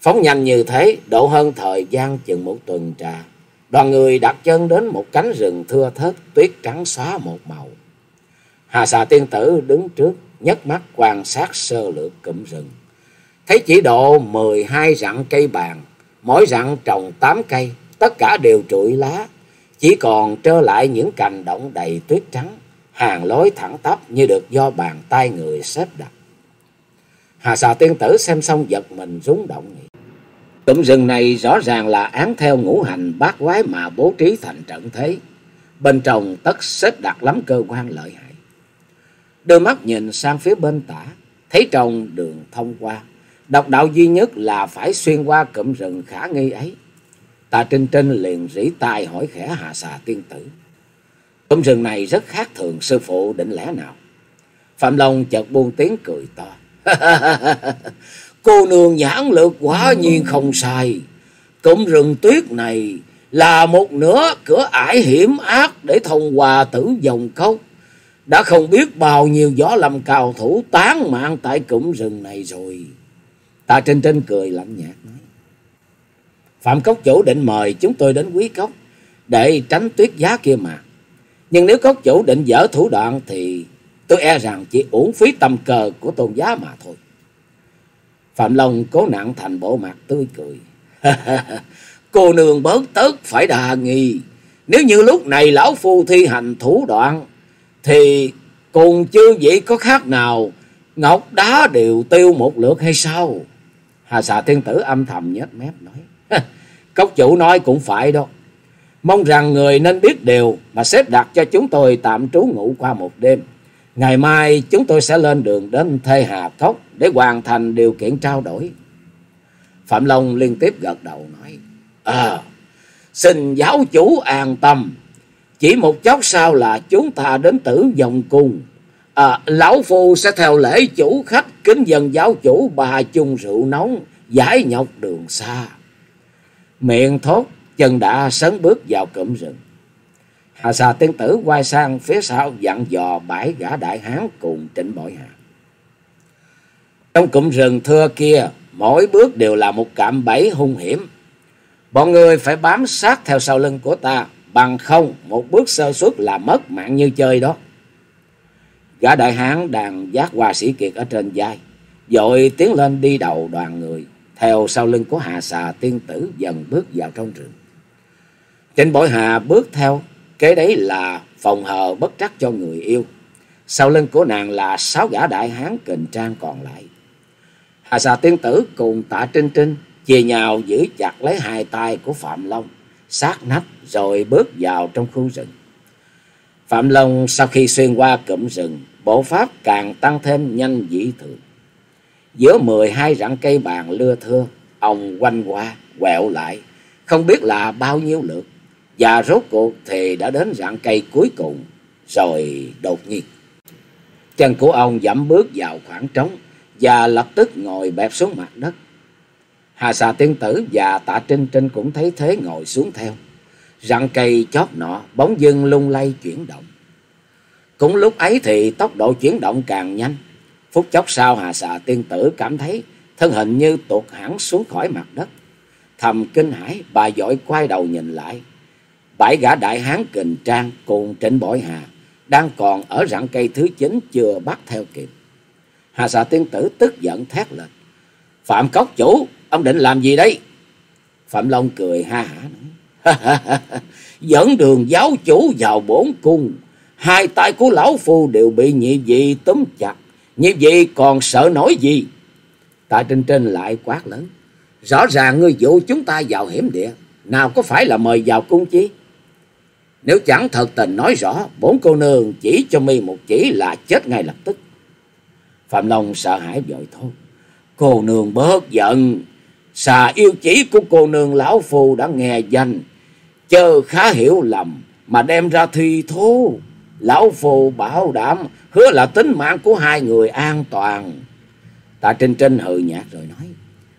Phóng nhanh như thế, độ hơn thời gian chừng một tuần trà. Đoàn người đặt chân đến một cánh rừng thưa thớt, tuyết trắng xóa một màu. Hà xà tiên tử đứng trước, nhấc mắt quan sát sơ lược cụm rừng. Thấy chỉ độ mười hai rặng cây bàn, mỗi rặng trồng tám cây, tất cả đều trụi lá. Chỉ còn trơ lại những cành động đầy tuyết trắng, hàng lối thẳng tắp như được do bàn tay người xếp đặt. Hà xà tiên tử xem xong giật mình rúng động nghĩ. Cụm rừng này rõ ràng là án theo ngũ hành bát quái mà bố trí thành trận thế. Bên trong tất xếp đặt lắm cơ quan lợi hại. Đôi mắt nhìn sang phía bên tả, thấy trong đường thông qua. Độc đạo duy nhất là phải xuyên qua cụm rừng khả nghi ấy. Tà Trinh Trinh liền rỉ tai hỏi khẽ Hà xà tiên tử. Cụm rừng này rất khác thường sư phụ định lẽ nào? Phạm Long chợt buông tiếng cười to. Cô nương nhãn lực quả nhiên không sai. Cụm rừng tuyết này là một nửa cửa ải hiểm ác để thông qua tử dòng cốc. Đã không biết bao nhiêu gió lâm cao thủ tán mạng tại cụm rừng này rồi. Tạ Trinh Trinh cười lạnh nhạt nói. Phạm Cốc chủ định mời chúng tôi đến quý cốc để tránh tuyết giá kia mà. Nhưng nếu cốc chủ định dở thủ đoạn thì tôi e rằng chỉ uổng phí tâm cờ của tôn giá mà thôi. Phạm Long cố nặng thành bộ mặt tươi cười. Cô nương bớt tớt phải đà nghi. Nếu như lúc này lão phu thi hành thủ đoạn thì cùng chư vị có khác nào ngọc đá đều tiêu một lượt hay sao? Hà xà Thiên tử âm thầm nhếch mép nói. Cốc chủ nói cũng phải đó. Mong rằng người nên biết điều mà xếp đặt cho chúng tôi tạm trú ngủ qua một đêm. Ngày mai chúng tôi sẽ lên đường đến Thê Hà Cốc để hoàn thành điều kiện trao đổi. Phạm Long liên tiếp gật đầu nói. À, xin giáo chủ an tâm. Chỉ một chốc sau là chúng ta đến tử dòng cung. À, lão phu sẽ theo lễ chủ khách kính dân giáo chủ bà chung rượu nóng, giải nhọc đường xa. Miệng thốt, chân đã sấn bước vào cụm rừng. Hà xà tiên tử quay sang phía sau dặn dò bãi gã đại hán cùng trịnh bội hà. Trong cụm rừng thưa kia, mỗi bước đều là một cạm bẫy hung hiểm. Bọn người phải bám sát theo sau lưng của ta, bằng không một bước sơ suất là mất mạng như chơi đó. Gã đại hán đang giác hoa sĩ kiệt ở trên vai, dội tiến lên đi đầu đoàn người, theo sau lưng của Hà xà tiên tử dần bước vào trong rừng. Trịnh bội hà bước theo, kế đấy là phòng hờ bất trắc cho người yêu. Sau lưng của nàng là sáu gã đại hán kình trang còn lại. Hà xà tiên tử cùng tạ trinh trinh chia nhau giữ chặt lấy hai tay của Phạm Long, sát nách rồi bước vào trong khu rừng. Phạm Long sau khi xuyên qua cụm rừng, bộ pháp càng tăng thêm nhanh dĩ thường. Giữa mười hai rặng cây bàn lưa thưa, ông quanh qua, quẹo lại, không biết là bao nhiêu lượt. Và rốt cuộc thì đã đến rặng cây cuối cùng, rồi đột nhiên. Chân của ông dẫm bước vào khoảng trống và lập tức ngồi bẹp xuống mặt đất. Hà xà tiên tử và tạ trinh trinh cũng thấy thế ngồi xuống theo. Rặng cây chót nọ bóng dưng lung lay chuyển động. Cũng lúc ấy thì tốc độ chuyển động càng nhanh. Phút chốc sau hà xà tiên tử cảm thấy thân hình như tuột hẳn xuống khỏi mặt đất. Thầm kinh hãi bà dội quay đầu nhìn lại. Bảy gã đại hán kình trang cùng trịnh bội hà đang còn ở rặng cây thứ chín chưa bắt theo kịp. Hà xà tiên tử tức giận thét lên. Phạm cốc chủ, ông định làm gì đấy? Phạm Long cười ha hả. Dẫn đường giáo chủ vào bổn cung. Hai tay của lão phu đều bị nhị vị túm chặt. Nhị vị còn sợ nổi gì? Tạ Trinh trên lại quát lớn. Rõ ràng ngươi dụ chúng ta vào hiểm địa. Nào có phải là mời vào cung chi? Nếu chẳng thật tình nói rõ, bốn cô nương chỉ cho mi một chỉ là chết ngay lập tức. Phạm Long sợ hãi vội thôi. Cô nương bớt giận. Xà yêu chỉ của cô nương lão phù đã nghe danh. Chớ khá hiểu lầm mà đem ra thi thố. Lão phù bảo đảm hứa là tính mạng của hai người an toàn. Tạ Trinh Trinh hừ nhạt rồi nói.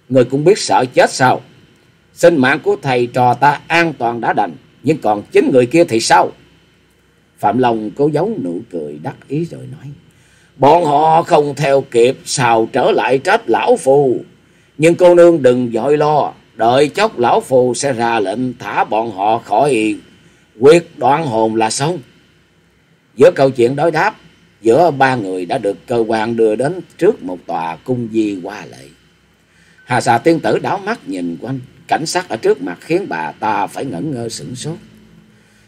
Người cũng biết sợ chết sao? Sinh mạng của thầy trò ta an toàn đã đành. Nhưng còn chính người kia thì sao? Phạm Long cố giấu nụ cười đắc ý rồi nói. Bọn họ không theo kịp, sao trở lại trách lão phù. Nhưng cô nương đừng dội lo. Đợi chốc lão phù sẽ ra lệnh thả bọn họ khỏi quyết đoạn hồn là xong. Giữa câu chuyện đối đáp, giữa ba người đã được cơ quan đưa đến trước một tòa cung di hoa lệ. Hà xà tiên tử đảo mắt nhìn quanh, cảnh sắc ở trước mặt khiến bà ta phải ngẩn ngơ sửng sốt.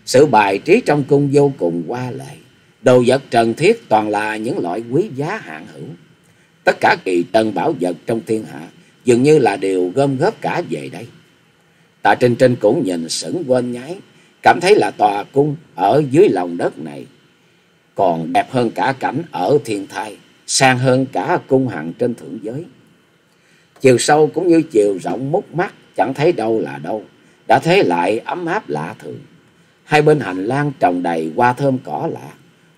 Sự bài trí trong cung vô cùng hoa lệ. Đồ vật trần thiết toàn là những loại quý giá hạng hữu. Tất cả kỳ trần bảo vật trong thiên hạ dường như là đều gom góp cả về đây. Tạ Trinh Trinh cũng nhìn sững quên nháy, cảm thấy là tòa cung ở dưới lòng đất này còn đẹp hơn cả cảnh ở thiên thai, sang hơn cả cung hằng trên thượng giới. Chiều sâu cũng như chiều rộng mút mắt, chẳng thấy đâu là đâu, đã thấy lại ấm áp lạ thường. Hai bên hành lang trồng đầy hoa thơm cỏ lạ,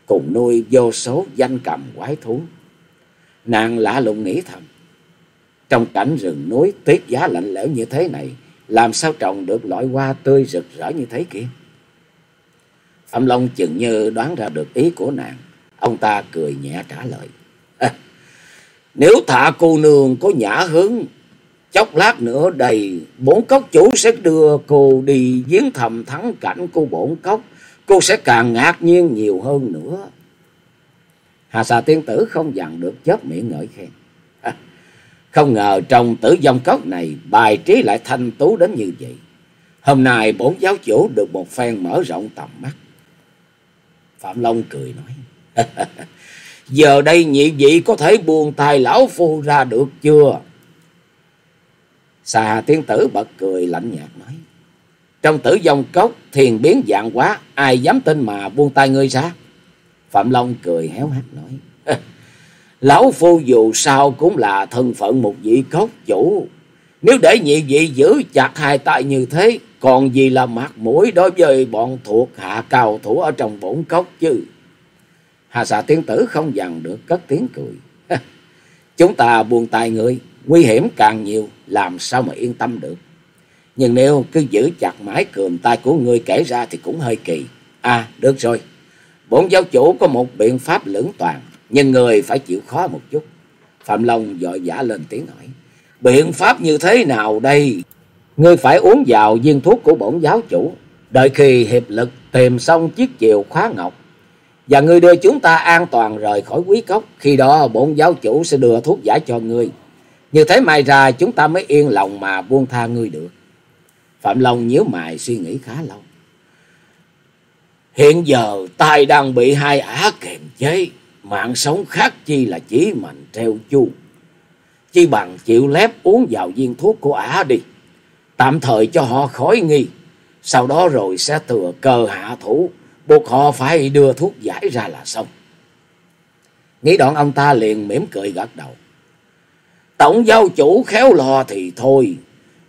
cùng nuôi vô số danh cầm quái thú. Nàng lạ lùng nghĩ thầm, trong cảnh rừng núi tuyết giá lạnh lẽo như thế này, làm sao trồng được loại hoa tươi rực rỡ như thế kia? Phạm Long chừng như đoán ra được ý của nàng, ông ta cười nhẹ trả lời. nếu thả cô nương có nhã hướng, chốc lát nữa đầy bốn cốc chủ sẽ đưa cô đi viếng thầm thắng cảnh cô bổn cốc cô sẽ càng ngạc nhiên nhiều hơn nữa. Hà xà tiên tử không dằn được chớp miệng ngợi khen không ngờ trong tử dòng cốc này bài trí lại thanh tú đến như vậy. Hôm nay bổn giáo chủ được một phen mở rộng tầm mắt. Phạm Long cười nói. Giờ đây nhị vị có thể buông tay lão phu ra được chưa? Xà tiên tử bật cười lạnh nhạt nói. Trong tử dòng cốc thiền biến dạng quá, ai dám tin mà buông tay ngươi ra? Phạm Long cười héo hắt nói. Lão phu dù sao cũng là thân phận một vị cốc chủ. Nếu để nhị vị giữ chặt hai tay như thế, còn gì là mặt mũi đối với bọn thuộc hạ cao thủ ở trong bổn cốc chứ. Hà xạ tiên tử không dằn được cất tiếng cười. Chúng ta buông tay người, nguy hiểm càng nhiều, làm sao mà yên tâm được. Nhưng nếu cứ giữ chặt mãi cườm tay của ngươi kể ra thì cũng hơi kỳ. À, được rồi. Bổn giáo chủ có một biện pháp lưỡng toàn, nhưng người phải chịu khó một chút. Phạm Long dội giả lên tiếng hỏi. Biện pháp như thế nào đây? Ngươi phải uống vào viên thuốc của bổn giáo chủ. Đợi khi hiệp lực tìm xong chiếc chiều khóa ngọc. Và ngươi đưa chúng ta an toàn rời khỏi quý cốc. Khi đó bổn giáo chủ sẽ đưa thuốc giải cho ngươi. Như thế mai ra chúng ta mới yên lòng mà buông tha ngươi được. Phạm Long nhíu mày suy nghĩ khá lâu. Hiện giờ tai đang bị hai ả kềm chế. Mạng sống khác chi là chỉ mạnh treo chu. Chi bằng chịu lép uống vào viên thuốc của ả đi. Tạm thời cho họ khỏi nghi. Sau đó rồi sẽ thừa cơ hạ thủ. buộc họ phải đưa thuốc giải ra là xong. Nghĩ đoạn ông ta liền mỉm cười gật đầu. Tổng giáo chủ khéo lò thì thôi.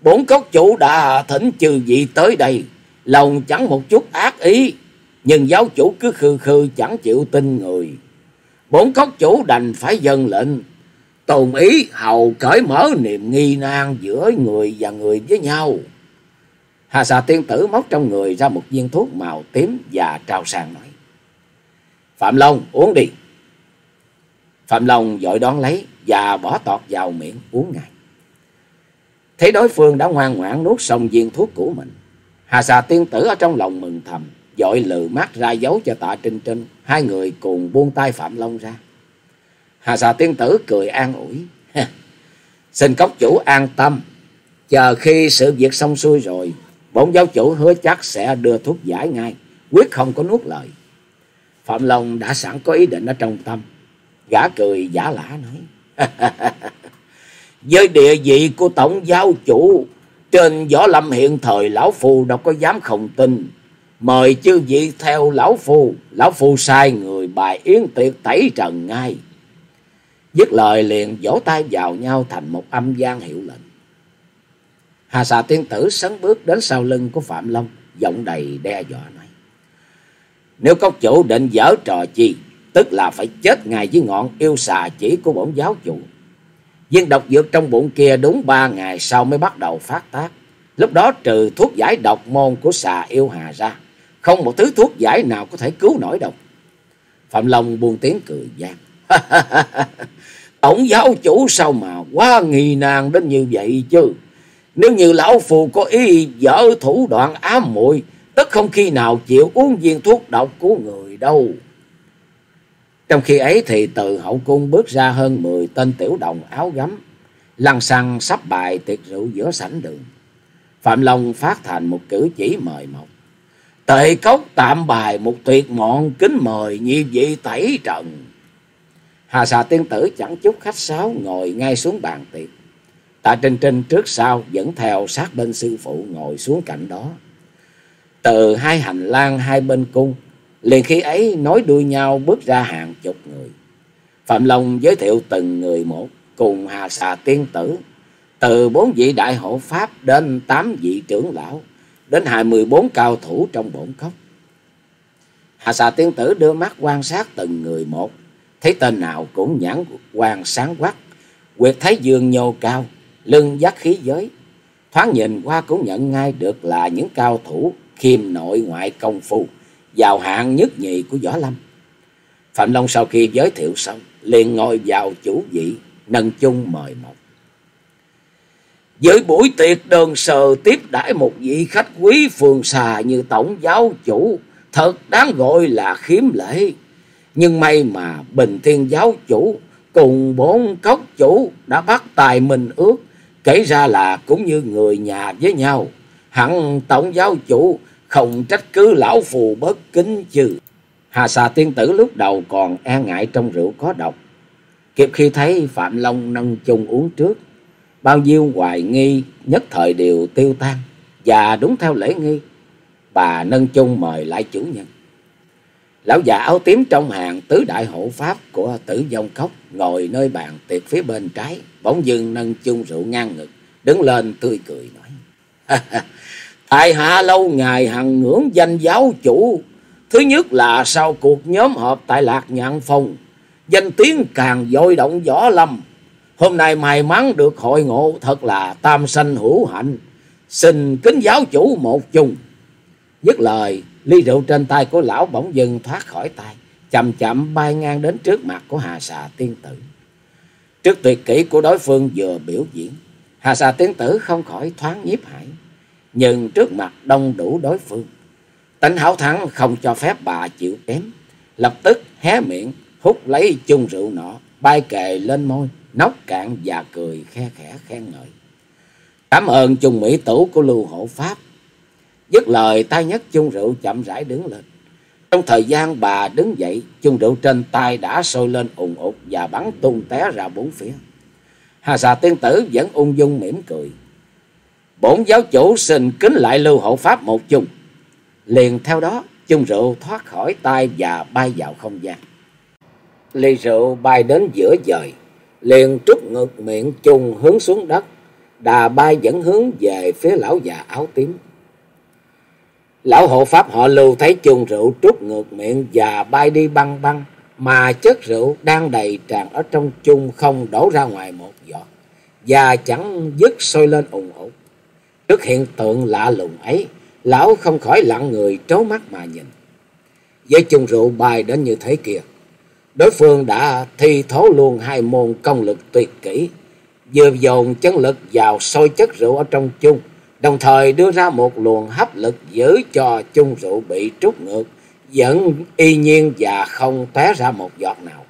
Bốn cốc chủ đã thỉnh trừ vị tới đây. Lòng chẳng một chút ác ý. Nhưng giáo chủ cứ khư khư chẳng chịu tin người. Bốn cốc chủ đành phải dân lệnh. Tồn ý hầu cởi mở niềm nghi nan giữa người và người với nhau. Hà xà tiên tử móc trong người ra một viên thuốc màu tím và trao sang nói. Phạm Long uống đi. Phạm Long vội đón lấy và bỏ tọt vào miệng uống ngay. Thấy đối phương đã ngoan ngoãn nuốt xong viên thuốc của mình. Hà xà tiên tử ở trong lòng mừng thầm, dội lừ mắt ra dấu cho tạ Trinh Trinh. Hai người cùng buông tay Phạm Long ra. Hà xà tiên tử cười an ủi. Xin cốc chủ an tâm. Chờ khi sự việc xong xuôi rồi, bổn giáo chủ hứa chắc sẽ đưa thuốc giải ngay, quyết không có nuốt lời. Phạm Long đã sẵn có ý định ở trong tâm. Gã cười giả lả nói. Với địa vị của tổng giáo chủ, trên võ lâm hiện thời lão phù đâu có dám không tin. Mời chư vị theo lão phu, lão phu sai người bài yến tiệc tẩy trần ngay. Dứt lời liền vỗ tay vào nhau thành một âm gian hiệu lệnh. Hà xà tiên tử sấn bước đến sau lưng của Phạm Long, giọng đầy đe dọa nói. Nếu cốc chủ định dở trò chi, tức là phải chết ngay với ngọn yêu xà chỉ của bổn giáo chủ. Viên độc dược trong bụng kia đúng ba ngày sau mới bắt đầu phát tác. Lúc đó trừ thuốc giải độc môn của xà yêu hà ra, không một thứ thuốc giải nào có thể cứu nổi đâu. Phạm Long buông tiếng cười gian. Tổng giáo chủ sao mà quá nghi nàng đến như vậy chứ. Nếu như lão phù có ý dở thủ đoạn ám muội tất không khi nào chịu uống viên thuốc độc của người đâu. Trong khi ấy thì từ hậu cung bước ra hơn 10 tên tiểu đồng áo gấm, lăng xăng sắp bài tiệc rượu giữa sảnh đường. Phạm Long phát thành một cử chỉ mời mọc. Tệ cốc tạm bài một tuyệt mọn kính mời nhi vị tẩy trần. Hà xà tiên tử chẳng chút khách sáo ngồi ngay xuống bàn tiệc. Tạ Trinh Trinh trước sau dẫn theo sát bên sư phụ ngồi xuống cạnh đó. Từ hai hành lang hai bên cung, liền khi ấy nói đuôi nhau bước ra hàng chục người. Phạm Long giới thiệu từng người một cùng Hà xà tiên tử. Từ bốn vị đại hộ Pháp đến tám vị trưởng lão, đến hai mươi bốn cao thủ trong bổn cốc. Hà xà tiên tử đưa mắt quan sát từng người một, thấy tên nào cũng nhãn quan sáng quắc, quyệt thái dương nhô cao, lưng dắt khí giới. Thoáng nhìn qua cũng nhận ngay được là những cao thủ khiêm nội ngoại công phu, vào hạng nhất nhì của Võ Lâm. Phạm Long sau khi giới thiệu xong, liền ngồi vào chủ vị, nâng chung mời một. Với buổi tiệc đơn sờ tiếp đãi một vị khách quý phường xà như tổng giáo chủ, thật đáng gọi là khiếm lễ. Nhưng may mà Bình Thiên giáo chủ cùng bốn cốc chủ đã bắt tài mình ước, kể ra là cũng như người nhà với nhau. Hẳn tổng giáo chủ không trách cứ lão phù bất kính chứ. Hà xà tiên tử lúc đầu còn e ngại trong rượu có độc. Kịp khi thấy Phạm Long nâng chung uống trước, bao nhiêu hoài nghi nhất thời đều tiêu tan. Và đúng theo lễ nghi, bà nâng chung mời lại chủ nhân. Lão già áo tím trong hàng tứ đại hộ pháp của tử vong cốc ngồi nơi bàn tiệc phía bên trái, bỗng dưng nâng chung rượu ngang ngực, đứng lên tươi cười nói. Tại hạ lâu ngày hằng ngưỡng danh giáo chủ. Thứ nhất là sau cuộc nhóm họp tại Lạc Nhạn Phong, danh tiếng càng dội động võ lâm. Hôm nay may mắn được hội ngộ thật là tam sanh hữu hạnh. Xin kính giáo chủ một chung. Dứt lời, ly rượu trên tay của lão bỗng dừng thoát khỏi tay, chậm chậm bay ngang đến trước mặt của Hà Xà Tiên Tử. Trước tuyệt kỹ của đối phương vừa biểu diễn, Hà Xà Tiên Tử không khỏi thoáng nhiếp hải nhưng trước mặt đông đủ đối phương. Tánh hảo thắng không cho phép bà chịu kém, lập tức hé miệng hút lấy chung rượu nọ, bay kề lên môi, nóc cạn và cười khe khẽ khen ngợi. Cảm ơn chung mỹ tử của lưu hộ pháp. Dứt lời tay nhất chung rượu chậm rãi đứng lên. Trong thời gian bà đứng dậy, chung rượu trên tay đã sôi lên ùn ụt và bắn tung té ra bốn phía. Hà xà tiên tử vẫn ung dung mỉm cười. Bổn giáo chủ xin kính lại lưu hộ pháp một chung. Liền theo đó, chung rượu thoát khỏi tay và bay vào không gian. Ly rượu bay đến giữa dời, liền trút ngược miệng chung hướng xuống đất, đà bay dẫn hướng về phía lão già áo tím. Lão hộ pháp họ lưu thấy chung rượu trút ngược miệng và bay đi băng băng, mà chất rượu đang đầy tràn ở trong chung không đổ ra ngoài một giọt, và chẳng dứt sôi lên ủng ủng. Trước hiện tượng lạ lùng ấy, lão không khỏi lặng người trố mắt mà nhìn. Với chung rượu bay đến như thế kia, đối phương đã thi thố luôn hai môn công lực tuyệt kỹ, vừa dồn chân lực vào sôi chất rượu ở trong chung, đồng thời đưa ra một luồng hấp lực giữ cho chung rượu bị trút ngược, vẫn y nhiên và không té ra một giọt nào.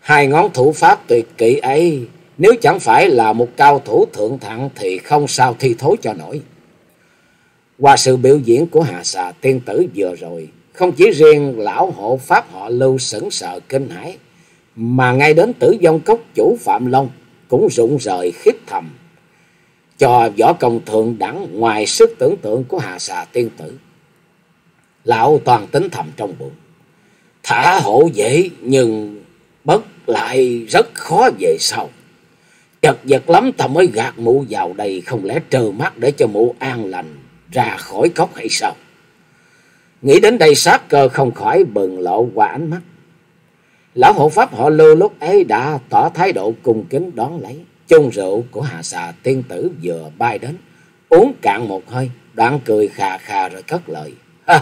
Hai ngón thủ pháp tuyệt kỹ ấy, nếu chẳng phải là một cao thủ thượng thặng thì không sao thi thố cho nổi. Qua sự biểu diễn của Hà Xà tiên tử vừa rồi, không chỉ riêng lão hộ pháp họ lưu sững sợ kinh hãi, mà ngay đến tử vong cốc chủ Phạm Long cũng rụng rời khiếp thầm, cho võ công thượng đẳng ngoài sức tưởng tượng của Hà Xà tiên tử. Lão toàn tính thầm trong bụng, thả hộ dễ nhưng bất lại rất khó về sau. Chật vật lắm ta mới gạt mụ vào đây không lẽ trơ mắt để cho mụ an lành ra khỏi cốc hay sao? Nghĩ đến đây sát cơ không khỏi bừng lộ qua ánh mắt. Lão hộ pháp họ lưu lúc ấy đã tỏ thái độ cung kính đón lấy. Chung rượu của hạ xà tiên tử vừa bay đến. Uống cạn một hơi, đoạn cười khà khà rồi cất lời.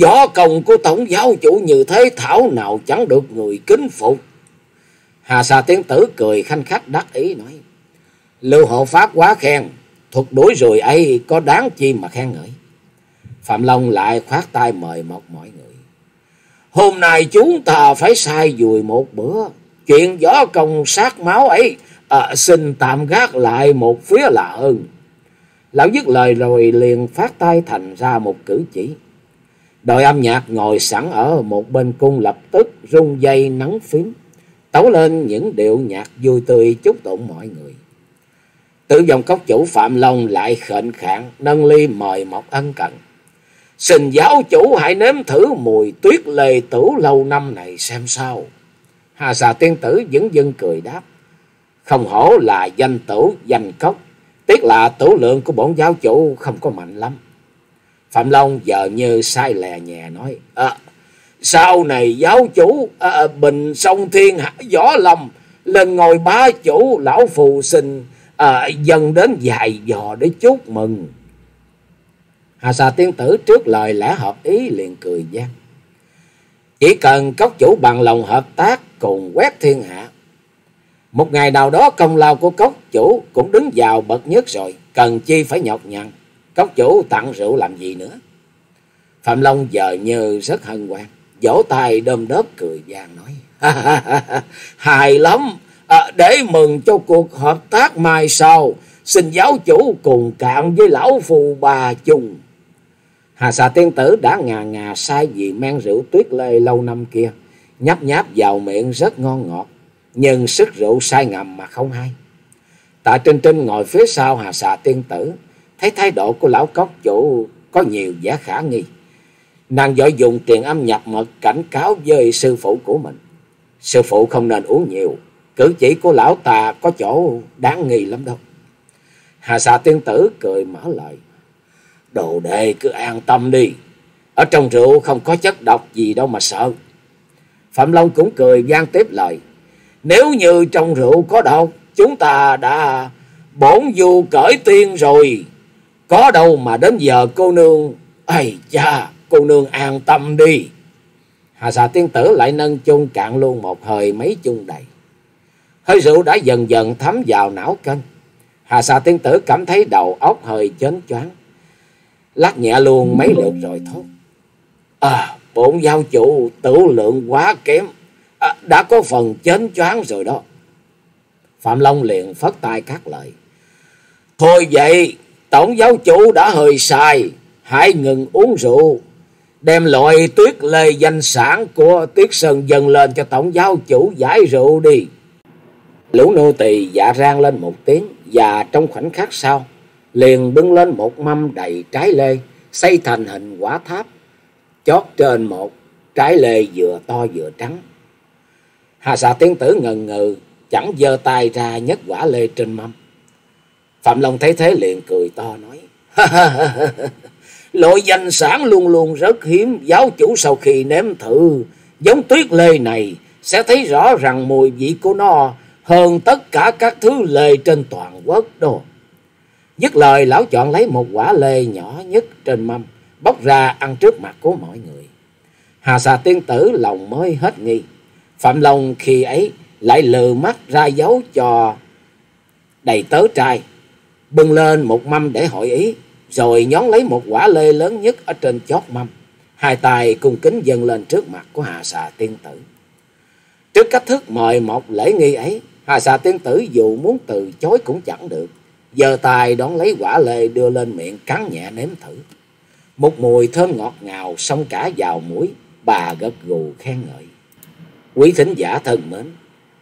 Võ công của tổng giáo chủ như thế thảo nào chẳng được người kính phục. Hà xà tiên tử cười khanh khách đắc ý nói. Lưu hộ pháp quá khen, thuật đuổi rồi ấy có đáng chi mà khen ngợi. Phạm Long lại khoát tay mời một mọi người. Hôm nay chúng ta phải sai dùi một bữa. Chuyện gió công sát máu ấy à, xin tạm gác lại một phía là hơn. Lão dứt lời rồi liền phát tay thành ra một cử chỉ. Đội âm nhạc ngồi sẵn ở một bên cung lập tức rung dây nắng phím. Tấu lên những điệu nhạc vui tươi chúc tụng mọi người. Tử dòng cốc chủ Phạm Long lại khệnh khạng nâng ly mời một ân cần. Xin giáo chủ hãy nếm thử mùi tuyết lê tử lâu năm này xem sao. Hà xà tiên tử vẫn dưng cười đáp. Không hổ là danh tử danh cốc. Tiếc là tử lượng của bổn giáo chủ không có mạnh lắm. Phạm Long giờ như sai lè nhẹ nói. À, sau này giáo chủ à, bình sông thiên hạ gió lòng. lên ngồi bá chủ lão phù sinh à, dần đến dài dò để chúc mừng. Hà xà tiên tử trước lời lẽ hợp ý liền cười gian. Chỉ cần cốc chủ bằng lòng hợp tác cùng quét thiên hạ. Một ngày nào đó công lao của cốc chủ cũng đứng vào bậc nhất rồi. Cần chi phải nhọc nhằn. Cốc chủ tặng rượu làm gì nữa. Phạm Long giờ như rất hân hoan. Vỗ tay đơm đớp cười gian nói. Hài lắm. À, để mừng cho cuộc hợp tác mai sau. Xin giáo chủ cùng cạn với lão phù bà chung. Hà xà tiên tử đã ngà ngà sai vì men rượu tuyết lê lâu năm kia. Nhấp nháp vào miệng rất ngon ngọt. Nhưng sức rượu sai ngầm mà không hay. Tạ Trinh Trinh ngồi phía sau hà xà tiên tử. Thấy thái độ của lão cốc chủ có nhiều vẻ khả nghi. Nàng vội dùng truyền âm nhập mật cảnh cáo với sư phụ của mình. Sư phụ không nên uống nhiều. Cử chỉ của lão ta có chỗ đáng nghi lắm đâu. Hà xà tiên tử cười mở lời. Đồ đệ cứ an tâm đi. Ở trong rượu không có chất độc gì đâu mà sợ. Phạm Long cũng cười gian tiếp lời. Nếu như trong rượu có độc, chúng ta đã bổn du cởi tiên rồi. Có đâu mà đến giờ cô nương... Ây cha, cô nương an tâm đi. Hà xà tiên tử lại nâng chung cạn luôn một hơi mấy chung đầy. Hơi rượu đã dần dần thấm vào não kênh. Hà xà tiên tử cảm thấy đầu óc hơi chến choáng lắc nhẹ luôn mấy lượt rồi thốt. À, bổn giao chủ tử lượng quá kém, à, đã có phần chến choáng rồi đó. Phạm Long liền phất tay cắt lời. Thôi vậy, tổng giáo chủ đã hơi sai, hãy ngừng uống rượu, đem loại tuyết lê danh sản của Tuyết Sơn dần lên cho tổng giáo chủ giải rượu đi. Lũ nô tỳ dạ rang lên một tiếng và trong khoảnh khắc sau liền bưng lên một mâm đầy trái lê, xây thành hình quả tháp, chót trên một trái lê vừa to vừa trắng. Hà xà tiên tử ngần ngừ, chẳng giơ tay ra nhấc quả lê trên mâm. Phạm Long thấy thế liền cười to nói, Loại danh sản luôn luôn rất hiếm, giáo chủ sau khi nếm thử giống tuyết lê này sẽ thấy rõ rằng mùi vị của nó hơn tất cả các thứ lê trên toàn quốc đồ Dứt lời lão chọn lấy một quả lê nhỏ nhất trên mâm, bóc ra ăn trước mặt của mọi người. Hà xà tiên tử lòng mới hết nghi. Phạm Long khi ấy lại lừ mắt ra dấu cho đầy tớ trai, bưng lên một mâm để hỏi ý, rồi nhón lấy một quả lê lớn nhất ở trên chót mâm. Hai tay cung kính dâng lên trước mặt của Hà xà tiên tử. Trước cách thức mời một lễ nghi ấy, Hà xà tiên tử dù muốn từ chối cũng chẳng được giơ tài đón lấy quả lê đưa lên miệng cắn nhẹ nếm thử. Một mùi thơm ngọt ngào xông cả vào mũi, bà gật gù khen ngợi. Quý thính giả thân mến,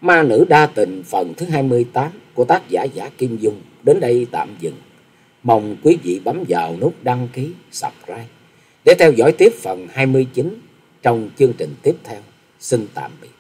ma nữ đa tình phần thứ 28 của tác giả giả Kim Dung đến đây tạm dừng. Mong quý vị bấm vào nút đăng ký, subscribe để theo dõi tiếp phần 29 trong chương trình tiếp theo. Xin tạm biệt.